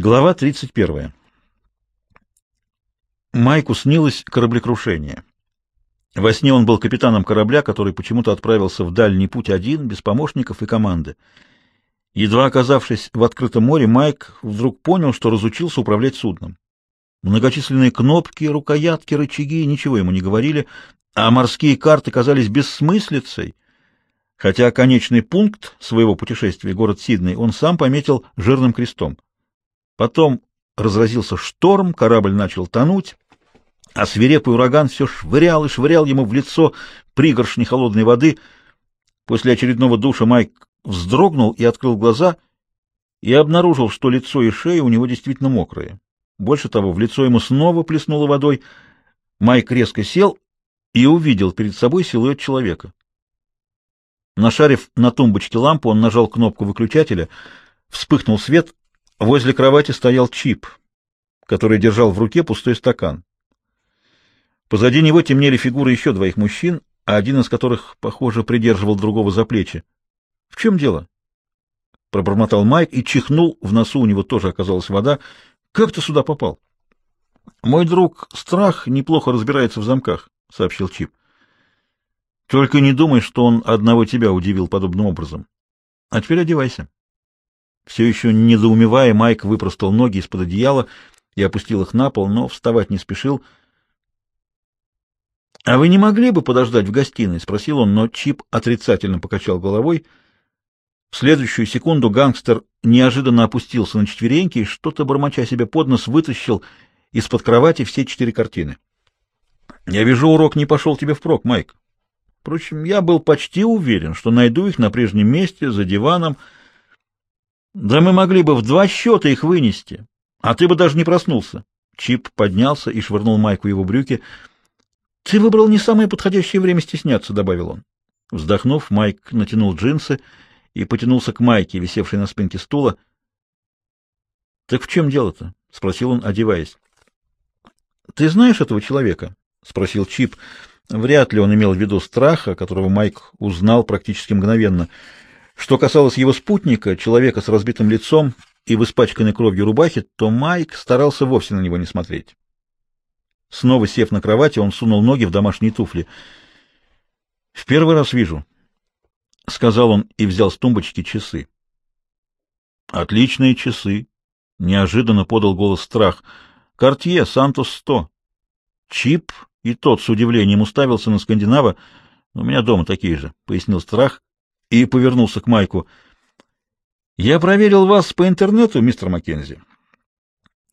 Глава 31. Майку снилось кораблекрушение. Во сне он был капитаном корабля, который почему-то отправился в дальний путь один, без помощников и команды. Едва оказавшись в открытом море, Майк вдруг понял, что разучился управлять судном. Многочисленные кнопки, рукоятки, рычаги ничего ему не говорили, а морские карты казались бессмыслицей, хотя конечный пункт своего путешествия, город Сидней, он сам пометил жирным крестом — Потом разразился шторм, корабль начал тонуть, а свирепый ураган все швырял и швырял ему в лицо пригоршни холодной воды. После очередного душа Майк вздрогнул и открыл глаза и обнаружил, что лицо и шея у него действительно мокрые. Больше того, в лицо ему снова плеснуло водой. Майк резко сел и увидел перед собой силуэт человека. Нашарив на тумбочке лампу, он нажал кнопку выключателя, вспыхнул свет, Возле кровати стоял Чип, который держал в руке пустой стакан. Позади него темнели фигуры еще двоих мужчин, а один из которых, похоже, придерживал другого за плечи. — В чем дело? — пробормотал Майк и чихнул, в носу у него тоже оказалась вода. — Как ты сюда попал? — Мой друг Страх неплохо разбирается в замках, — сообщил Чип. — Только не думай, что он одного тебя удивил подобным образом. А теперь одевайся. Все еще недоумевая, Майк выпростал ноги из-под одеяла и опустил их на пол, но вставать не спешил. — А вы не могли бы подождать в гостиной? — спросил он, но Чип отрицательно покачал головой. В следующую секунду гангстер неожиданно опустился на четвереньки и, что-то бормоча себе под нос, вытащил из-под кровати все четыре картины. — Я вижу, урок не пошел тебе впрок, Майк. Впрочем, я был почти уверен, что найду их на прежнем месте, за диваном, — да мы могли бы в два счета их вынести, а ты бы даже не проснулся. Чип поднялся и швырнул Майку его брюки. — Ты выбрал не самое подходящее время стесняться, — добавил он. Вздохнув, Майк натянул джинсы и потянулся к Майке, висевшей на спинке стула. — Так в чем дело-то? — спросил он, одеваясь. — Ты знаешь этого человека? — спросил Чип. Вряд ли он имел в виду страха, которого Майк узнал практически мгновенно — что касалось его спутника, человека с разбитым лицом и в испачканной кровью рубахе, то Майк старался вовсе на него не смотреть. Снова сев на кровати, он сунул ноги в домашние туфли. — В первый раз вижу, — сказал он и взял с тумбочки часы. — Отличные часы, — неожиданно подал голос страх. — Кортье, Сантос сто. Чип и тот с удивлением уставился на скандинава. — У меня дома такие же, — пояснил страх и повернулся к Майку. «Я проверил вас по интернету, мистер Маккензи,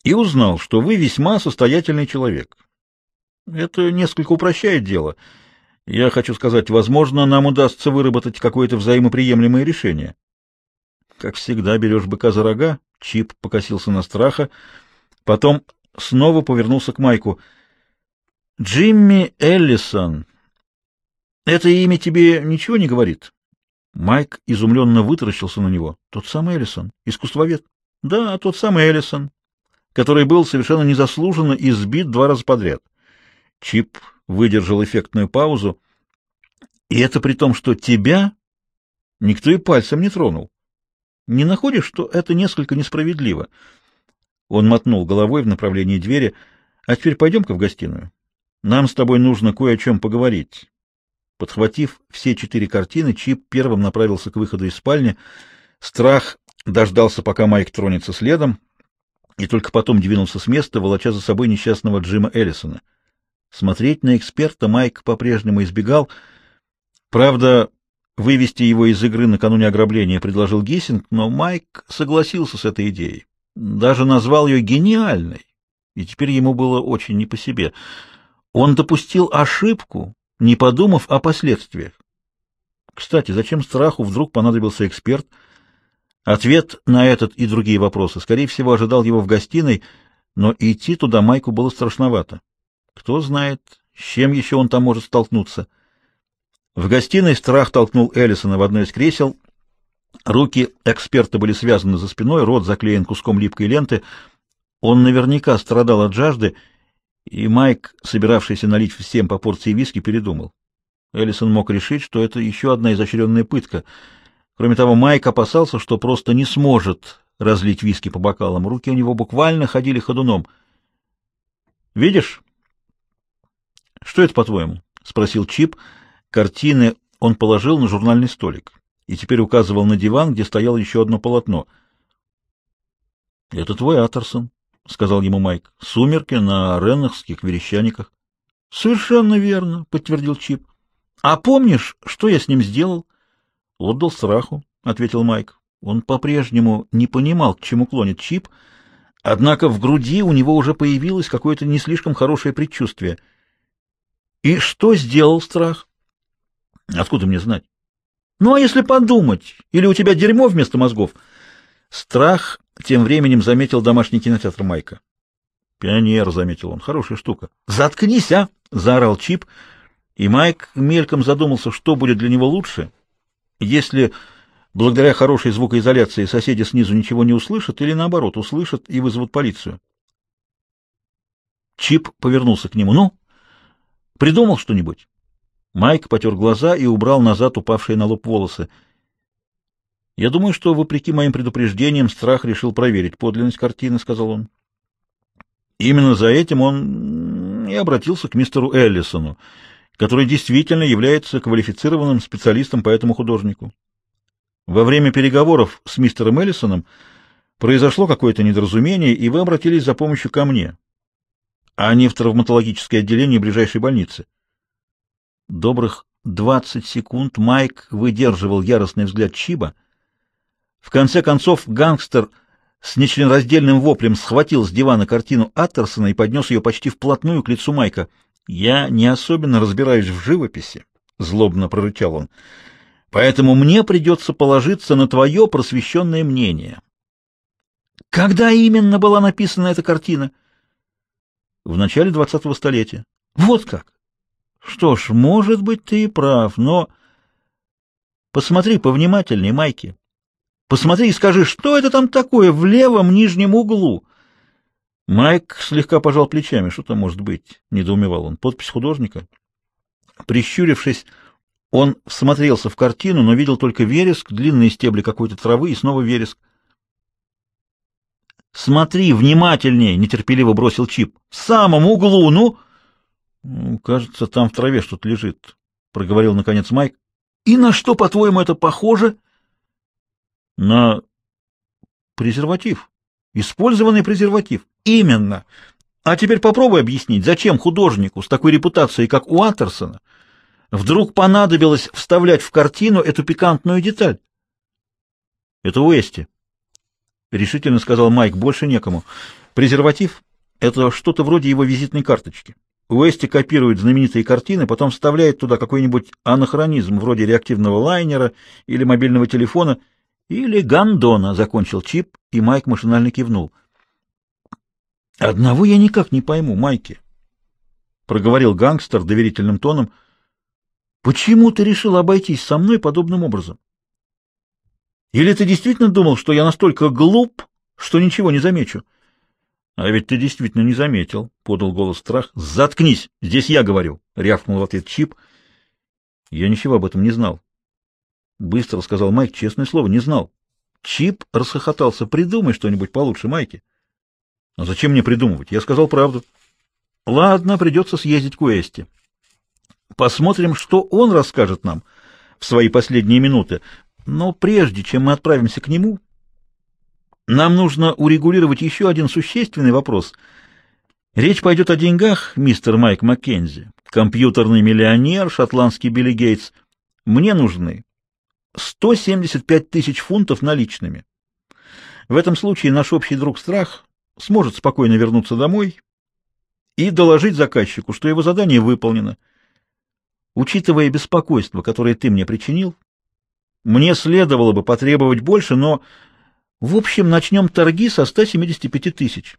и узнал, что вы весьма состоятельный человек. Это несколько упрощает дело. Я хочу сказать, возможно, нам удастся выработать какое-то взаимоприемлемое решение». Как всегда, берешь быка за рога, Чип покосился на страха, потом снова повернулся к Майку. «Джимми Эллисон. Это имя тебе ничего не говорит?» Майк изумленно вытаращился на него. Тот самый Эллисон, искусствовед. Да, тот самый Эллисон, который был совершенно незаслуженно избит два раза подряд. Чип выдержал эффектную паузу. И это при том, что тебя никто и пальцем не тронул. Не находишь, что это несколько несправедливо? Он мотнул головой в направлении двери. А теперь пойдем-ка в гостиную. Нам с тобой нужно кое о чем поговорить. Подхватив все четыре картины, Чип первым направился к выходу из спальни. Страх дождался, пока Майк тронется следом, и только потом двинулся с места, волоча за собой несчастного Джима Эллисона. Смотреть на эксперта Майк по-прежнему избегал. Правда, вывести его из игры накануне ограбления предложил Гиссинг, но Майк согласился с этой идеей. Даже назвал ее гениальной, и теперь ему было очень не по себе. Он допустил ошибку, не подумав о последствиях. Кстати, зачем страху вдруг понадобился эксперт? Ответ на этот и другие вопросы, скорее всего, ожидал его в гостиной, но идти туда Майку было страшновато. Кто знает, с чем еще он там может столкнуться. В гостиной страх толкнул Эллисона в одно из кресел. Руки эксперта были связаны за спиной, рот заклеен куском липкой ленты. Он наверняка страдал от жажды, и Майк, собиравшийся налить всем по порции виски, передумал. Эллисон мог решить, что это еще одна изощренная пытка. Кроме того, Майк опасался, что просто не сможет разлить виски по бокалам. Руки у него буквально ходили ходуном. «Видишь?» «Что это, по-твоему?» — спросил Чип. Картины он положил на журнальный столик и теперь указывал на диван, где стояло еще одно полотно. «Это твой Атерсон», — сказал ему Майк. «Сумерки на реннахских верещаниках». «Совершенно верно», — подтвердил Чип. «А помнишь, что я с ним сделал?» «Отдал страху», — ответил Майк. Он по-прежнему не понимал, к чему клонит Чип, однако в груди у него уже появилось какое-то не слишком хорошее предчувствие. «И что сделал страх?» «Откуда мне знать?» «Ну, а если подумать? Или у тебя дерьмо вместо мозгов?» Страх тем временем заметил домашний кинотеатр Майка. «Пионер», — заметил он, — «хорошая штука». «Заткнись, а!» — заорал Чип, и Майк мельком задумался, что будет для него лучше, если благодаря хорошей звукоизоляции соседи снизу ничего не услышат, или наоборот, услышат и вызовут полицию. Чип повернулся к нему. «Ну, придумал что-нибудь?» Майк потер глаза и убрал назад упавшие на лоб волосы. «Я думаю, что, вопреки моим предупреждениям, страх решил проверить подлинность картины», — сказал он. Именно за этим он и обратился к мистеру Эллисону, который действительно является квалифицированным специалистом по этому художнику. Во время переговоров с мистером Эллисоном произошло какое-то недоразумение, и вы обратились за помощью ко мне, а не в травматологическое отделение ближайшей больницы. Добрых двадцать секунд Майк выдерживал яростный взгляд Чиба. В конце концов гангстер с нечленораздельным воплем схватил с дивана картину Аттерсона и поднес ее почти вплотную к лицу Майка. «Я не особенно разбираюсь в живописи», — злобно прорычал он, — «поэтому мне придется положиться на твое просвещенное мнение». «Когда именно была написана эта картина?» «В начале двадцатого столетия». «Вот как!» «Что ж, может быть, ты и прав, но...» «Посмотри повнимательней, Майки. Посмотри и скажи, что это там такое в левом нижнем углу?» Майк слегка пожал плечами. Что там может быть? — недоумевал он. — Подпись художника? Прищурившись, он всмотрелся в картину, но видел только вереск, длинные стебли какой-то травы и снова вереск. «Смотри внимательнее!» — нетерпеливо бросил Чип. «В самом углу, ну!» «Ну, «Кажется, там в траве что-то лежит», — проговорил наконец Майк. «И на что, по-твоему, это похоже?» «На презерватив. Использованный презерватив. Именно. А теперь попробуй объяснить, зачем художнику с такой репутацией, как у Атерсона, вдруг понадобилось вставлять в картину эту пикантную деталь? Это Уэсти, — решительно сказал Майк, — больше некому. Презерватив — это что-то вроде его визитной карточки. Уэсти копирует знаменитые картины, потом вставляет туда какой-нибудь анахронизм, вроде реактивного лайнера или мобильного телефона, или гандона, — закончил Чип, и Майк машинально кивнул — Одного я никак не пойму, Майки, — проговорил гангстер доверительным тоном. — Почему ты решил обойтись со мной подобным образом? Или ты действительно думал, что я настолько глуп, что ничего не замечу? — А ведь ты действительно не заметил, — подал голос страх. — Заткнись, здесь я говорю, — рявкнул в ответ Чип. — Я ничего об этом не знал. Быстро сказал Майк, честное слово, не знал. Чип расхохотался. — Придумай что-нибудь получше, Майки. — но зачем мне придумывать? Я сказал правду. Ладно, придется съездить к Уэсти. Посмотрим, что он расскажет нам в свои последние минуты. Но прежде чем мы отправимся к нему, нам нужно урегулировать еще один существенный вопрос. Речь пойдет о деньгах, мистер Майк Маккензи, компьютерный миллионер, шотландский Билли Гейтс. Мне нужны 175 тысяч фунтов наличными. В этом случае наш общий друг Страх сможет спокойно вернуться домой и доложить заказчику, что его задание выполнено. Учитывая беспокойство, которое ты мне причинил, мне следовало бы потребовать больше, но, в общем, начнем торги со 175 тысяч.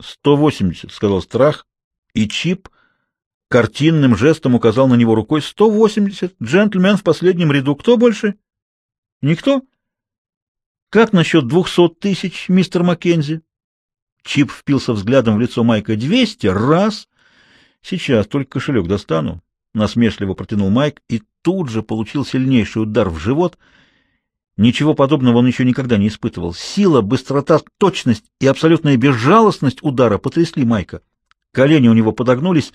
180, — сказал Страх, и Чип картинным жестом указал на него рукой. 180, джентльмен в последнем ряду. Кто больше? Никто? Как насчет двухсот тысяч, мистер Маккензи? Чип впился взглядом в лицо Майка. Двести? Раз. Сейчас только кошелек достану. Насмешливо протянул Майк и тут же получил сильнейший удар в живот. Ничего подобного он еще никогда не испытывал. Сила, быстрота, точность и абсолютная безжалостность удара потрясли Майка. Колени у него подогнулись,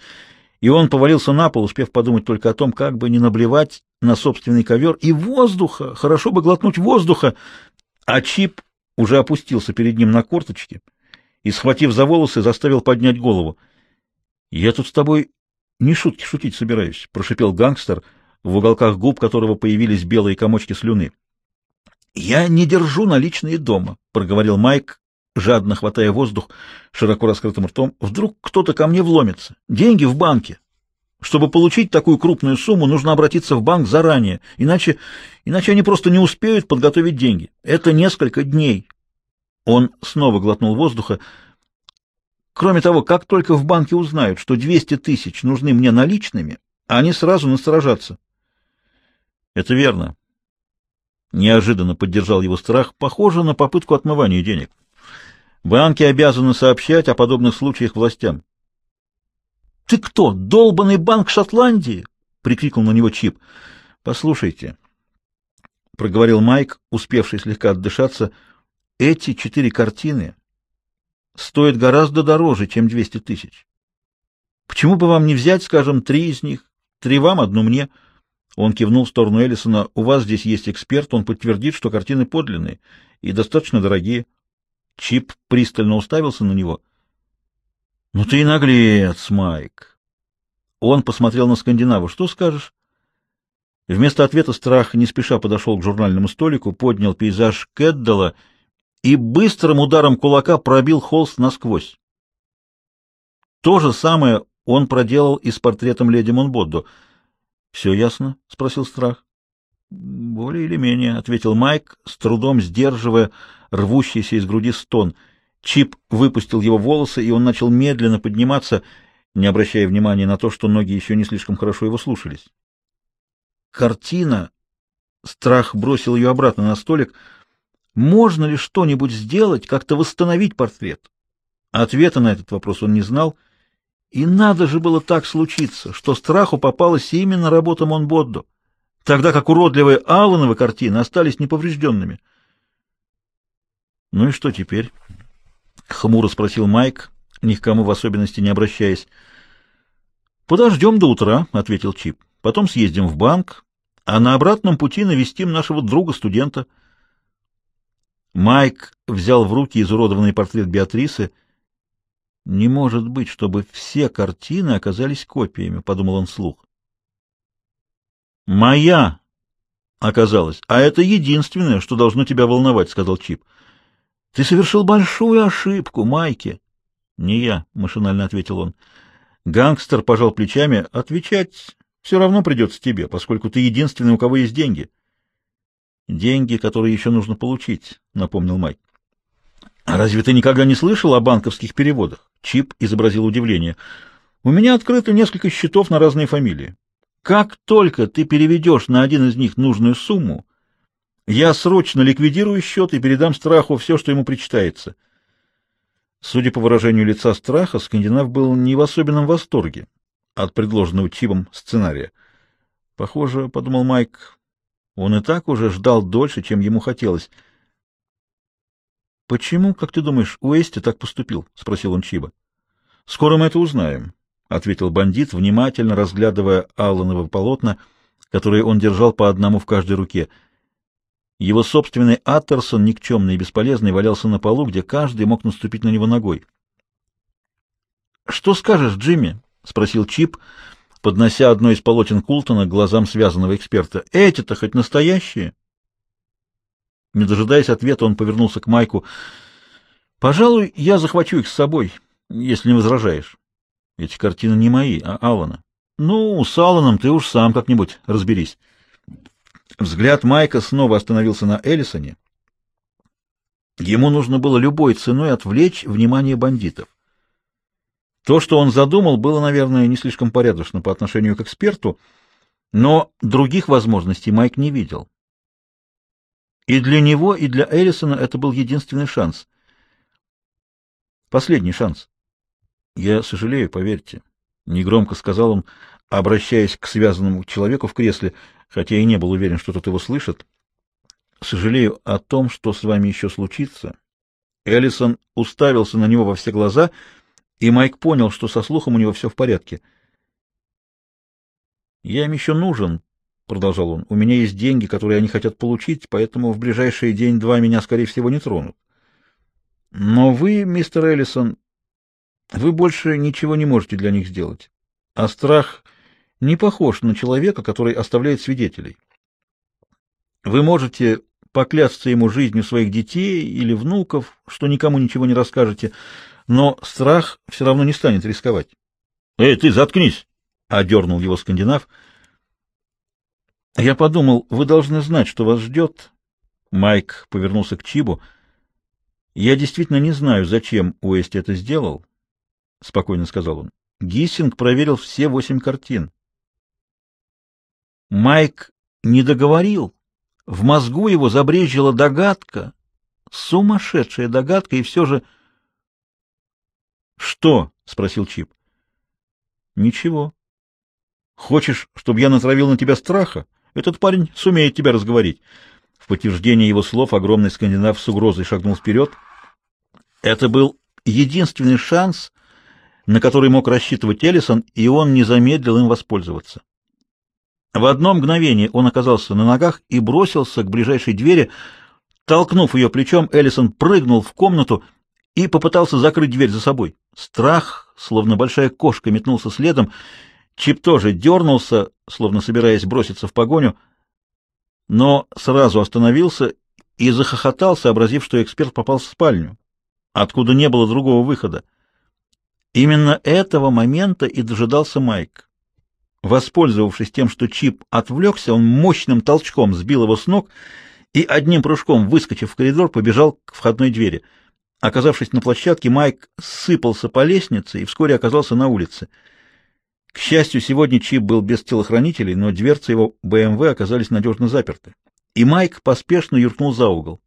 и он повалился на пол, успев подумать только о том, как бы не наблевать на собственный ковер. И воздуха! Хорошо бы глотнуть воздуха! А Чип уже опустился перед ним на корточки и, схватив за волосы, заставил поднять голову. — Я тут с тобой не шутки шутить собираюсь, — прошипел гангстер, в уголках губ которого появились белые комочки слюны. — Я не держу наличные дома, — проговорил Майк, жадно хватая воздух широко раскрытым ртом. — Вдруг кто-то ко мне вломится. Деньги в банке. Чтобы получить такую крупную сумму, нужно обратиться в банк заранее, иначе, иначе они просто не успеют подготовить деньги. Это несколько дней. Он снова глотнул воздуха. Кроме того, как только в банке узнают, что 200 тысяч нужны мне наличными, они сразу насторожатся. — Это верно. Неожиданно поддержал его страх. Похоже на попытку отмывания денег. Банки обязаны сообщать о подобных случаях властям. — Ты кто, долбанный банк Шотландии? — прикрикнул на него Чип. — Послушайте, — проговорил Майк, успевший слегка отдышаться, — эти четыре картины стоят гораздо дороже, чем 200 тысяч. Почему бы вам не взять, скажем, три из них? Три вам, одну мне. Он кивнул в сторону Эллисона. У вас здесь есть эксперт, он подтвердит, что картины подлинные и достаточно дорогие. Чип пристально уставился на него. — Ну ты и наглец, Майк. Он посмотрел на скандинава. — Что скажешь? Вместо ответа страх не спеша подошел к журнальному столику, поднял пейзаж Кэддала и быстрым ударом кулака пробил холст насквозь. То же самое он проделал и с портретом леди Монбоддо. — Все ясно? — спросил страх. — Более или менее, — ответил Майк, с трудом сдерживая рвущийся из груди стон. Чип выпустил его волосы, и он начал медленно подниматься, не обращая внимания на то, что ноги еще не слишком хорошо его слушались. Картина... Страх бросил ее обратно на столик — можно ли что-нибудь сделать, как-то восстановить портрет? Ответа на этот вопрос он не знал. И надо же было так случиться, что страху попалась именно работа Монбоддо, тогда как уродливые Аллановы картины остались неповрежденными. «Ну и что теперь?» — хмуро спросил Майк, ни к кому в особенности не обращаясь. «Подождем до утра», — ответил Чип. «Потом съездим в банк, а на обратном пути навестим нашего друга-студента». Майк взял в руки изуродованный портрет Беатрисы. «Не может быть, чтобы все картины оказались копиями», — подумал он вслух. «Моя!» оказалось. «А это единственное, что должно тебя волновать», — сказал Чип. «Ты совершил большую ошибку, Майки». «Не я», — машинально ответил он. Гангстер пожал плечами. «Отвечать все равно придется тебе, поскольку ты единственный, у кого есть деньги». Деньги, которые еще нужно получить, напомнил Майк. А разве ты никогда не слышал о банковских переводах? Чип изобразил удивление. У меня открыто несколько счетов на разные фамилии. Как только ты переведешь на один из них нужную сумму, я срочно ликвидирую счет и передам страху все, что ему причитается. Судя по выражению лица страха, скандинав был не в особенном восторге от предложенного Чипом сценария. Похоже, — подумал Майк, он и так уже ждал дольше, чем ему хотелось. «Почему, как ты думаешь, Уэсти так поступил?» — спросил он Чиба. «Скоро мы это узнаем», — ответил бандит, внимательно разглядывая Аллановы полотна, которые он держал по одному в каждой руке. Его собственный Аттерсон, никчемный и бесполезный, валялся на полу, где каждый мог наступить на него ногой. «Что скажешь, Джимми?» — спросил Чип, поднося одно из полотен Култона к глазам связанного эксперта. «Эти-то хоть настоящие?» Не дожидаясь ответа, он повернулся к Майку. «Пожалуй, я захвачу их с собой, если не возражаешь. Эти картины не мои, а Алана. Ну, с Алланом ты уж сам как-нибудь разберись». Взгляд Майка снова остановился на Эллисоне. Ему нужно было любой ценой отвлечь внимание бандитов. То, что он задумал, было, наверное, не слишком порядочно по отношению к эксперту, но других возможностей Майк не видел. И для него, и для Эллисона это был единственный шанс. Последний шанс. Я сожалею, поверьте, — негромко сказал он, обращаясь к связанному человеку в кресле, хотя и не был уверен, что тот его слышит. сожалею о том, что с вами еще случится. Эллисон уставился на него во все глаза, и Майк понял, что со слухом у него все в порядке. «Я им еще нужен», — продолжал он. «У меня есть деньги, которые они хотят получить, поэтому в ближайший день-два меня, скорее всего, не тронут. Но вы, мистер Эллисон, вы больше ничего не можете для них сделать. А страх не похож на человека, который оставляет свидетелей. Вы можете поклясться ему жизнью своих детей или внуков, что никому ничего не расскажете, но страх все равно не станет рисковать. — Эй, ты заткнись! — одернул его скандинав. — Я подумал, вы должны знать, что вас ждет. Майк повернулся к Чибу. — Я действительно не знаю, зачем Уэсти это сделал, — спокойно сказал он. Гиссинг проверил все восемь картин. Майк не договорил. В мозгу его забрежила догадка, сумасшедшая догадка, и все же... — Что? — спросил Чип. — Ничего. — Хочешь, чтобы я натравил на тебя страха? Этот парень сумеет тебя разговорить. В подтверждение его слов огромный скандинав с угрозой шагнул вперед. Это был единственный шанс, на который мог рассчитывать Эллисон, и он не замедлил им воспользоваться. В одно мгновение он оказался на ногах и бросился к ближайшей двери. Толкнув ее плечом, Эллисон прыгнул в комнату и попытался закрыть дверь за собой. Страх, словно большая кошка, метнулся следом. Чип тоже дернулся, словно собираясь броситься в погоню, но сразу остановился и захохотал, сообразив, что эксперт попал в спальню, откуда не было другого выхода. Именно этого момента и дожидался Майк. Воспользовавшись тем, что Чип отвлекся, он мощным толчком сбил его с ног и одним прыжком, выскочив в коридор, побежал к входной двери. Оказавшись на площадке, Майк сыпался по лестнице и вскоре оказался на улице. К счастью, сегодня Чип был без телохранителей, но дверцы его БМВ оказались надежно заперты. И Майк поспешно юркнул за угол.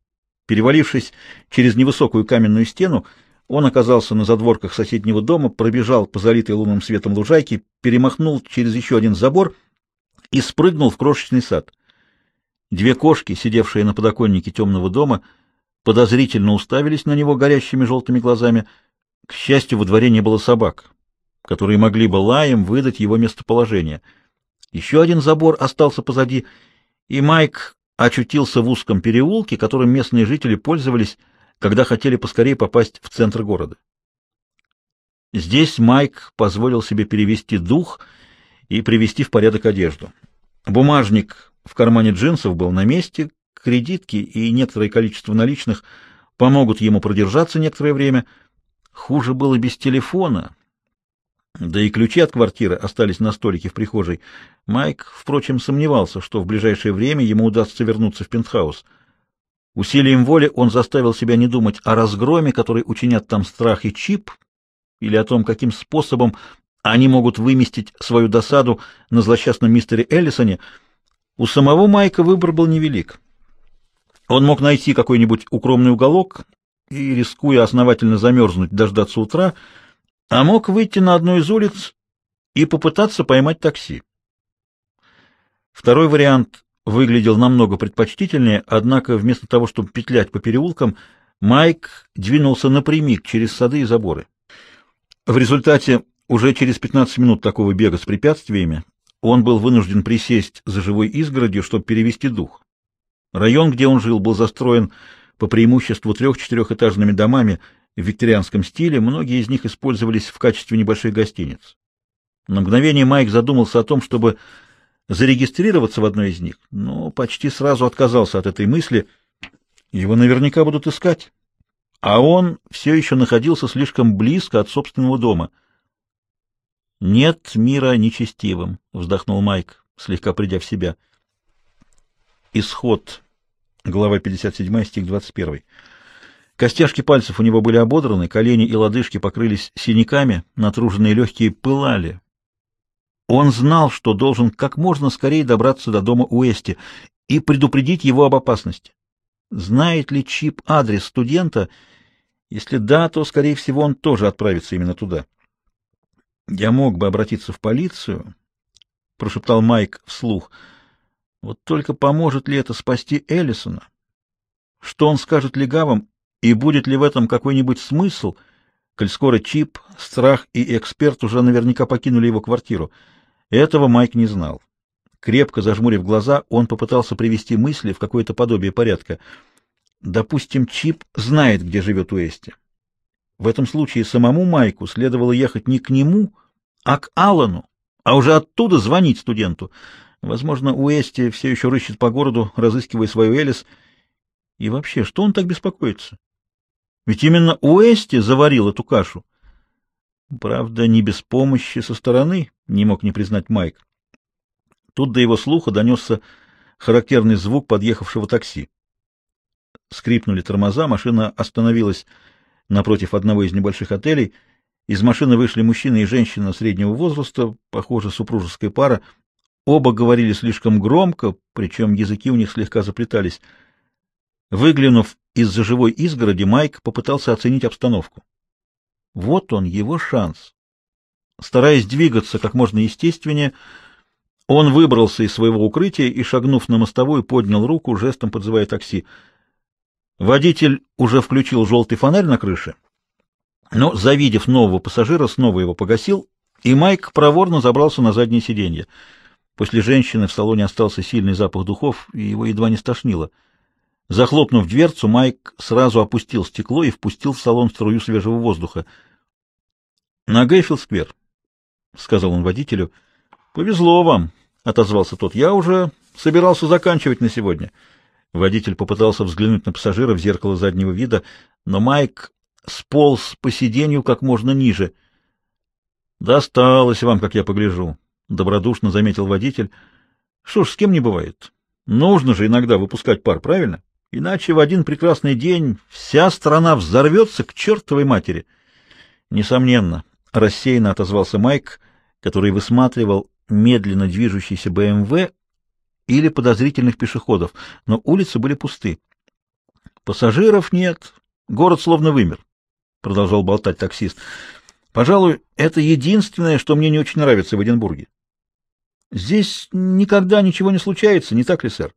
Перевалившись через невысокую каменную стену, он оказался на задворках соседнего дома, пробежал по залитой лунным светом лужайке, перемахнул через еще один забор и спрыгнул в крошечный сад. Две кошки, сидевшие на подоконнике темного дома, подозрительно уставились на него горящими желтыми глазами. К счастью, во дворе не было собак, которые могли бы лаем выдать его местоположение. Еще один забор остался позади, и Майк очутился в узком переулке, которым местные жители пользовались, когда хотели поскорее попасть в центр города. Здесь Майк позволил себе перевести дух и привести в порядок одежду. Бумажник в кармане джинсов был на месте, кредитки и некоторое количество наличных помогут ему продержаться некоторое время. Хуже было без телефона, да и ключи от квартиры остались на столике в прихожей. Майк, впрочем, сомневался, что в ближайшее время ему удастся вернуться в пентхаус — Усилием воли он заставил себя не думать о разгроме, который учинят там страх и чип, или о том, каким способом они могут выместить свою досаду на злосчастном мистере Эллисоне. У самого Майка выбор был невелик. Он мог найти какой-нибудь укромный уголок и, рискуя основательно замерзнуть, дождаться утра, а мог выйти на одну из улиц и попытаться поймать такси. Второй вариант выглядел намного предпочтительнее, однако вместо того, чтобы петлять по переулкам, Майк двинулся напрямик через сады и заборы. В результате уже через 15 минут такого бега с препятствиями он был вынужден присесть за живой изгородью, чтобы перевести дух. Район, где он жил, был застроен по преимуществу трех-четырехэтажными домами в викторианском стиле, многие из них использовались в качестве небольших гостиниц. На мгновение Майк задумался о том, чтобы зарегистрироваться в одной из них, но почти сразу отказался от этой мысли. Его наверняка будут искать. А он все еще находился слишком близко от собственного дома. «Нет мира нечестивым», — вздохнул Майк, слегка придя в себя. Исход. Глава 57, стих 21. Костяшки пальцев у него были ободраны, колени и лодыжки покрылись синяками, натруженные легкие пылали. Он знал, что должен как можно скорее добраться до дома Уэсти и предупредить его об опасности. Знает ли Чип адрес студента? Если да, то, скорее всего, он тоже отправится именно туда. «Я мог бы обратиться в полицию», — прошептал Майк вслух. «Вот только поможет ли это спасти Эллисона? Что он скажет легавым, и будет ли в этом какой-нибудь смысл, коль скоро Чип, Страх и Эксперт уже наверняка покинули его квартиру? Этого Майк не знал. Крепко зажмурив глаза, он попытался привести мысли в какое-то подобие порядка. Допустим, Чип знает, где живет Уэсти. В этом случае самому Майку следовало ехать не к нему, а к Аллану, а уже оттуда звонить студенту. Возможно, Уэсти все еще рыщет по городу, разыскивая свою Элис. И вообще, что он так беспокоится? Ведь именно Уэсти заварил эту кашу. Правда, не без помощи со стороны, не мог не признать Майк. Тут до его слуха донесся характерный звук подъехавшего такси. Скрипнули тормоза, машина остановилась напротив одного из небольших отелей. Из машины вышли мужчина и женщина среднего возраста, похоже, супружеская пара. Оба говорили слишком громко, причем языки у них слегка заплетались. Выглянув из-за живой изгороди, Майк попытался оценить обстановку. Вот он, его шанс. Стараясь двигаться как можно естественнее, он выбрался из своего укрытия и, шагнув на мостовую, поднял руку, жестом подзывая такси. Водитель уже включил желтый фонарь на крыше, но, завидев нового пассажира, снова его погасил, и Майк проворно забрался на заднее сиденье. После женщины в салоне остался сильный запах духов, и его едва не стошнило. Захлопнув дверцу, Майк сразу опустил стекло и впустил в салон струю свежего воздуха. — На Гейфилд-сквер, — сказал он водителю. — Повезло вам, — отозвался тот. — Я уже собирался заканчивать на сегодня. — Водитель попытался взглянуть на пассажира в зеркало заднего вида, но Майк сполз по сиденью как можно ниже. «Досталось вам, как я погляжу», — добродушно заметил водитель. «Что ж, с кем не бывает. Нужно же иногда выпускать пар, правильно? Иначе в один прекрасный день вся страна взорвется к чертовой матери». «Несомненно», — рассеянно отозвался Майк, который высматривал медленно движущийся БМВ или подозрительных пешеходов, но улицы были пусты. Пассажиров нет, город словно вымер, продолжал болтать таксист. Пожалуй, это единственное, что мне не очень нравится в Эдинбурге. Здесь никогда ничего не случается, не так ли, сэр?